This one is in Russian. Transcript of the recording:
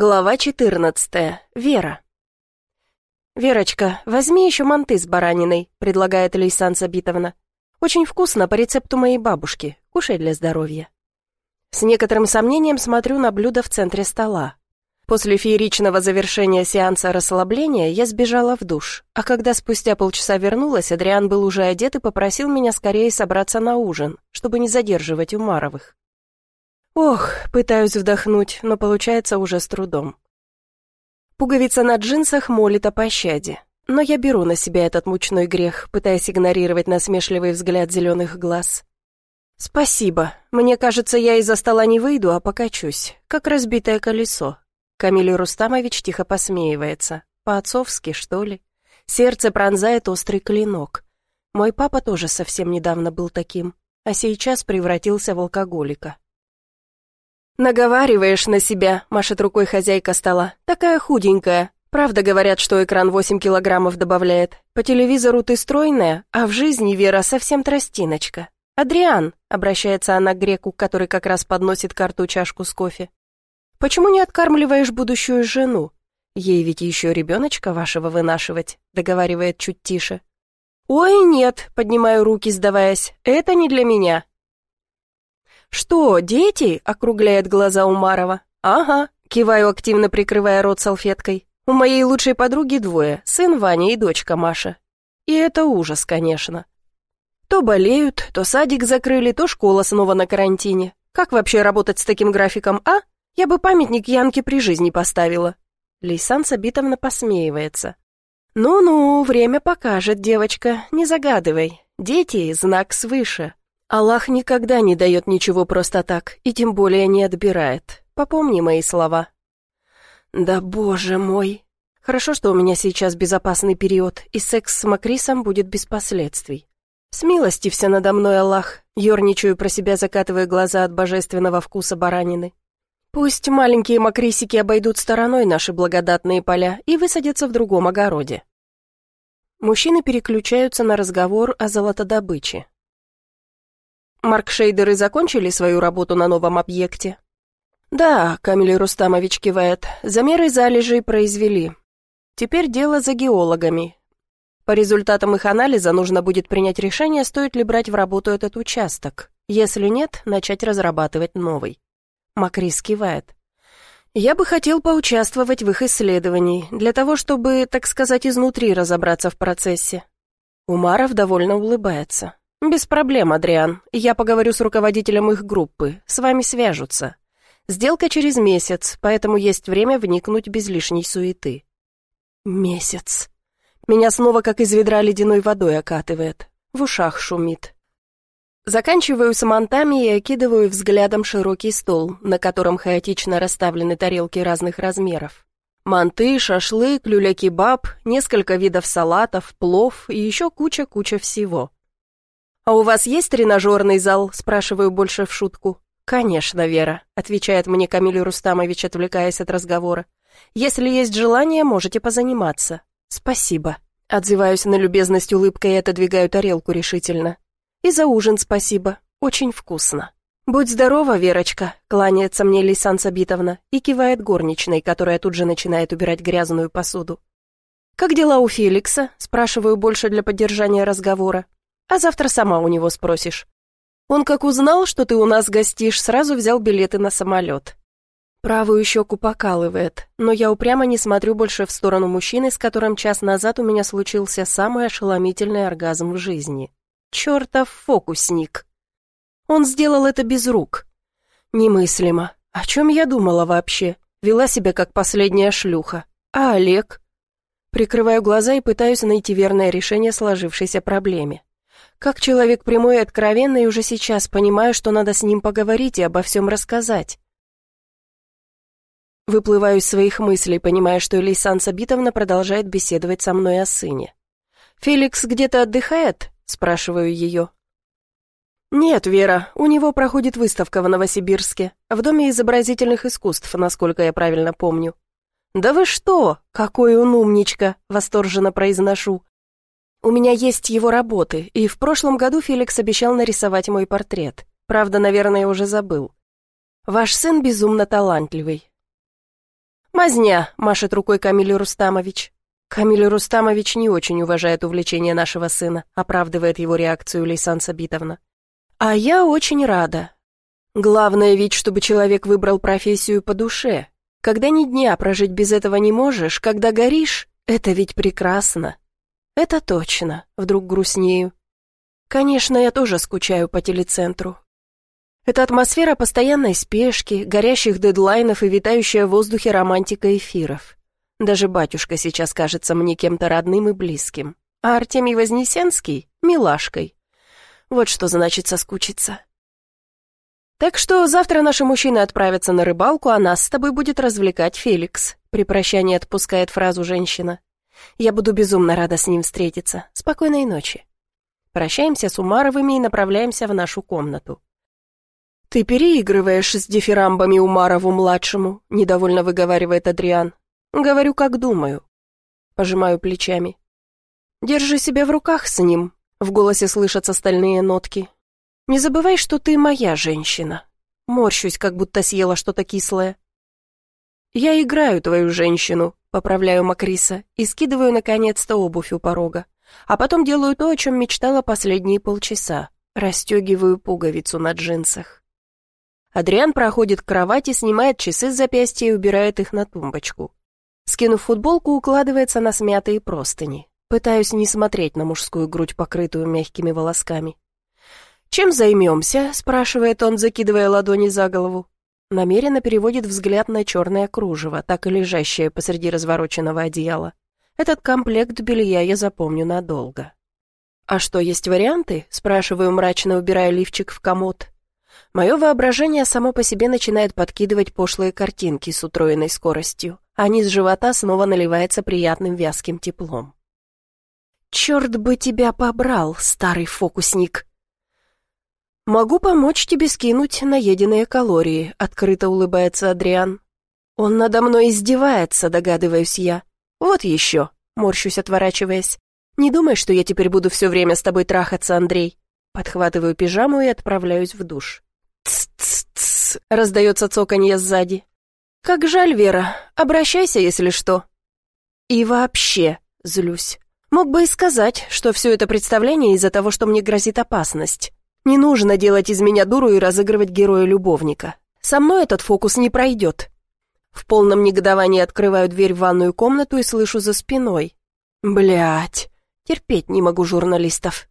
Глава 14. Вера. «Верочка, возьми еще манты с бараниной», — предлагает Лейсан Сабитовна. «Очень вкусно по рецепту моей бабушки. Кушай для здоровья». С некоторым сомнением смотрю на блюдо в центре стола. После фееричного завершения сеанса расслабления я сбежала в душ, а когда спустя полчаса вернулась, Адриан был уже одет и попросил меня скорее собраться на ужин, чтобы не задерживать Умаровых. Ох, пытаюсь вдохнуть, но получается уже с трудом. Пуговица на джинсах молит о пощаде. Но я беру на себя этот мучной грех, пытаясь игнорировать насмешливый взгляд зеленых глаз. «Спасибо. Мне кажется, я из-за стола не выйду, а покачусь, как разбитое колесо». Камиль Рустамович тихо посмеивается. По-отцовски, что ли? Сердце пронзает острый клинок. Мой папа тоже совсем недавно был таким, а сейчас превратился в алкоголика. «Наговариваешь на себя», — машет рукой хозяйка стола. «Такая худенькая. Правда говорят, что экран 8 килограммов добавляет. По телевизору ты стройная, а в жизни Вера совсем тростиночка. «Адриан», — обращается она к греку, который как раз подносит карту чашку с кофе. «Почему не откармливаешь будущую жену? Ей ведь еще ребеночка вашего вынашивать», — договаривает чуть тише. «Ой, нет», — поднимаю руки, сдаваясь, — «это не для меня. «Что, дети?» — округляет глаза Умарова. «Ага», — киваю, активно прикрывая рот салфеткой. «У моей лучшей подруги двое, сын Ваня и дочка Маша. И это ужас, конечно. То болеют, то садик закрыли, то школа снова на карантине. Как вообще работать с таким графиком, а? Я бы памятник Янке при жизни поставила». Лейсан Сабитовна посмеивается. «Ну-ну, время покажет, девочка, не загадывай. Дети — знак свыше. Аллах никогда не дает ничего просто так, и тем более не отбирает. Попомни мои слова. Да боже мой. Хорошо, что у меня сейчас безопасный период, и секс с Макрисом будет без последствий. С милости все надо мной, Аллах. Ёрничаю про себя, закатывая глаза от божественного вкуса баранины. Пусть маленькие макрисики обойдут стороной наши благодатные поля и высадятся в другом огороде. Мужчины переключаются на разговор о золотодобыче. Маркшейдеры закончили свою работу на новом объекте? Да, Камиль Рустамович кивает, замеры залежей произвели. Теперь дело за геологами. По результатам их анализа нужно будет принять решение, стоит ли брать в работу этот участок. Если нет, начать разрабатывать новый. Макрис кивает. Я бы хотел поучаствовать в их исследовании, для того, чтобы, так сказать, изнутри разобраться в процессе. Умаров довольно улыбается. «Без проблем, Адриан. Я поговорю с руководителем их группы. С вами свяжутся. Сделка через месяц, поэтому есть время вникнуть без лишней суеты». «Месяц». Меня снова как из ведра ледяной водой окатывает. В ушах шумит. Заканчиваю с мантами и окидываю взглядом широкий стол, на котором хаотично расставлены тарелки разных размеров. Манты, шашлык, люля-кебаб, несколько видов салатов, плов и еще куча-куча всего. «А у вас есть тренажерный зал?» – спрашиваю больше в шутку. «Конечно, Вера», – отвечает мне Камиль Рустамович, отвлекаясь от разговора. «Если есть желание, можете позаниматься». «Спасибо». Отзываюсь на любезность улыбкой и отодвигаю тарелку решительно. «И за ужин спасибо. Очень вкусно». «Будь здорова, Верочка», — кланяется мне Лисан Сабитовна и кивает горничной, которая тут же начинает убирать грязную посуду. «Как дела у Феликса?» — спрашиваю больше для поддержания разговора а завтра сама у него спросишь. Он как узнал, что ты у нас гостишь, сразу взял билеты на самолет. Правую щеку покалывает, но я упрямо не смотрю больше в сторону мужчины, с которым час назад у меня случился самый ошеломительный оргазм в жизни. Чертов фокусник. Он сделал это без рук. Немыслимо. О чем я думала вообще? Вела себя как последняя шлюха. А Олег? Прикрываю глаза и пытаюсь найти верное решение сложившейся проблеме. Как человек прямой и откровенный, уже сейчас понимаю, что надо с ним поговорить и обо всем рассказать. Выплываю из своих мыслей, понимая, что Лейсан Сабитовна продолжает беседовать со мной о сыне. «Феликс где-то отдыхает?» – спрашиваю ее. «Нет, Вера, у него проходит выставка в Новосибирске, в Доме изобразительных искусств, насколько я правильно помню». «Да вы что? Какой он умничка!» – восторженно произношу. У меня есть его работы, и в прошлом году Феликс обещал нарисовать мой портрет. Правда, наверное, уже забыл. Ваш сын безумно талантливый. «Мазня», — машет рукой Камиль Рустамович. Камиль Рустамович не очень уважает увлечение нашего сына, оправдывает его реакцию Лейсан Сабитовна. А я очень рада. Главное ведь, чтобы человек выбрал профессию по душе. Когда ни дня прожить без этого не можешь, когда горишь, это ведь прекрасно. Это точно, вдруг грустнею. Конечно, я тоже скучаю по телецентру. Это атмосфера постоянной спешки, горящих дедлайнов и витающая в воздухе романтика эфиров. Даже батюшка сейчас кажется мне кем-то родным и близким. А Артемий Вознесенский — милашкой. Вот что значит соскучиться. Так что завтра наши мужчины отправятся на рыбалку, а нас с тобой будет развлекать Феликс. При прощании отпускает фразу женщина. Я буду безумно рада с ним встретиться. Спокойной ночи. Прощаемся с Умаровыми и направляемся в нашу комнату. «Ты переигрываешь с дифирамбами Умарову-младшему», — недовольно выговаривает Адриан. «Говорю, как думаю». Пожимаю плечами. «Держи себя в руках с ним», — в голосе слышатся стальные нотки. «Не забывай, что ты моя женщина». Морщусь, как будто съела что-то кислое. «Я играю твою женщину», — поправляю Макриса и скидываю наконец-то обувь у порога. А потом делаю то, о чем мечтала последние полчаса. Растегиваю пуговицу на джинсах. Адриан проходит к кровати, снимает часы с запястья и убирает их на тумбочку. Скинув футболку, укладывается на смятые простыни. Пытаюсь не смотреть на мужскую грудь, покрытую мягкими волосками. «Чем займемся?» — спрашивает он, закидывая ладони за голову. Намеренно переводит взгляд на черное кружево, так и лежащее посреди развороченного одеяла. Этот комплект белья я запомню надолго. «А что, есть варианты?» — спрашиваю, мрачно убирая лифчик в комод. Мое воображение само по себе начинает подкидывать пошлые картинки с утроенной скоростью а низ живота снова наливается приятным вязким теплом. «Черт бы тебя побрал, старый фокусник!» «Могу помочь тебе скинуть наеденные калории», — открыто улыбается Адриан. «Он надо мной издевается», — догадываюсь я. «Вот еще», — морщусь, отворачиваясь. «Не думай, что я теперь буду все время с тобой трахаться, Андрей». Подхватываю пижаму и отправляюсь в душ. «Тс-тс-тс», — раздается цоканье сзади. «Как жаль, Вера. Обращайся, если что». «И вообще», — злюсь, мог бы и сказать, что все это представление из-за того, что мне грозит опасность. Не нужно делать из меня дуру и разыгрывать героя-любовника. Со мной этот фокус не пройдет. В полном негодовании открываю дверь в ванную комнату и слышу за спиной. Блять, терпеть не могу журналистов.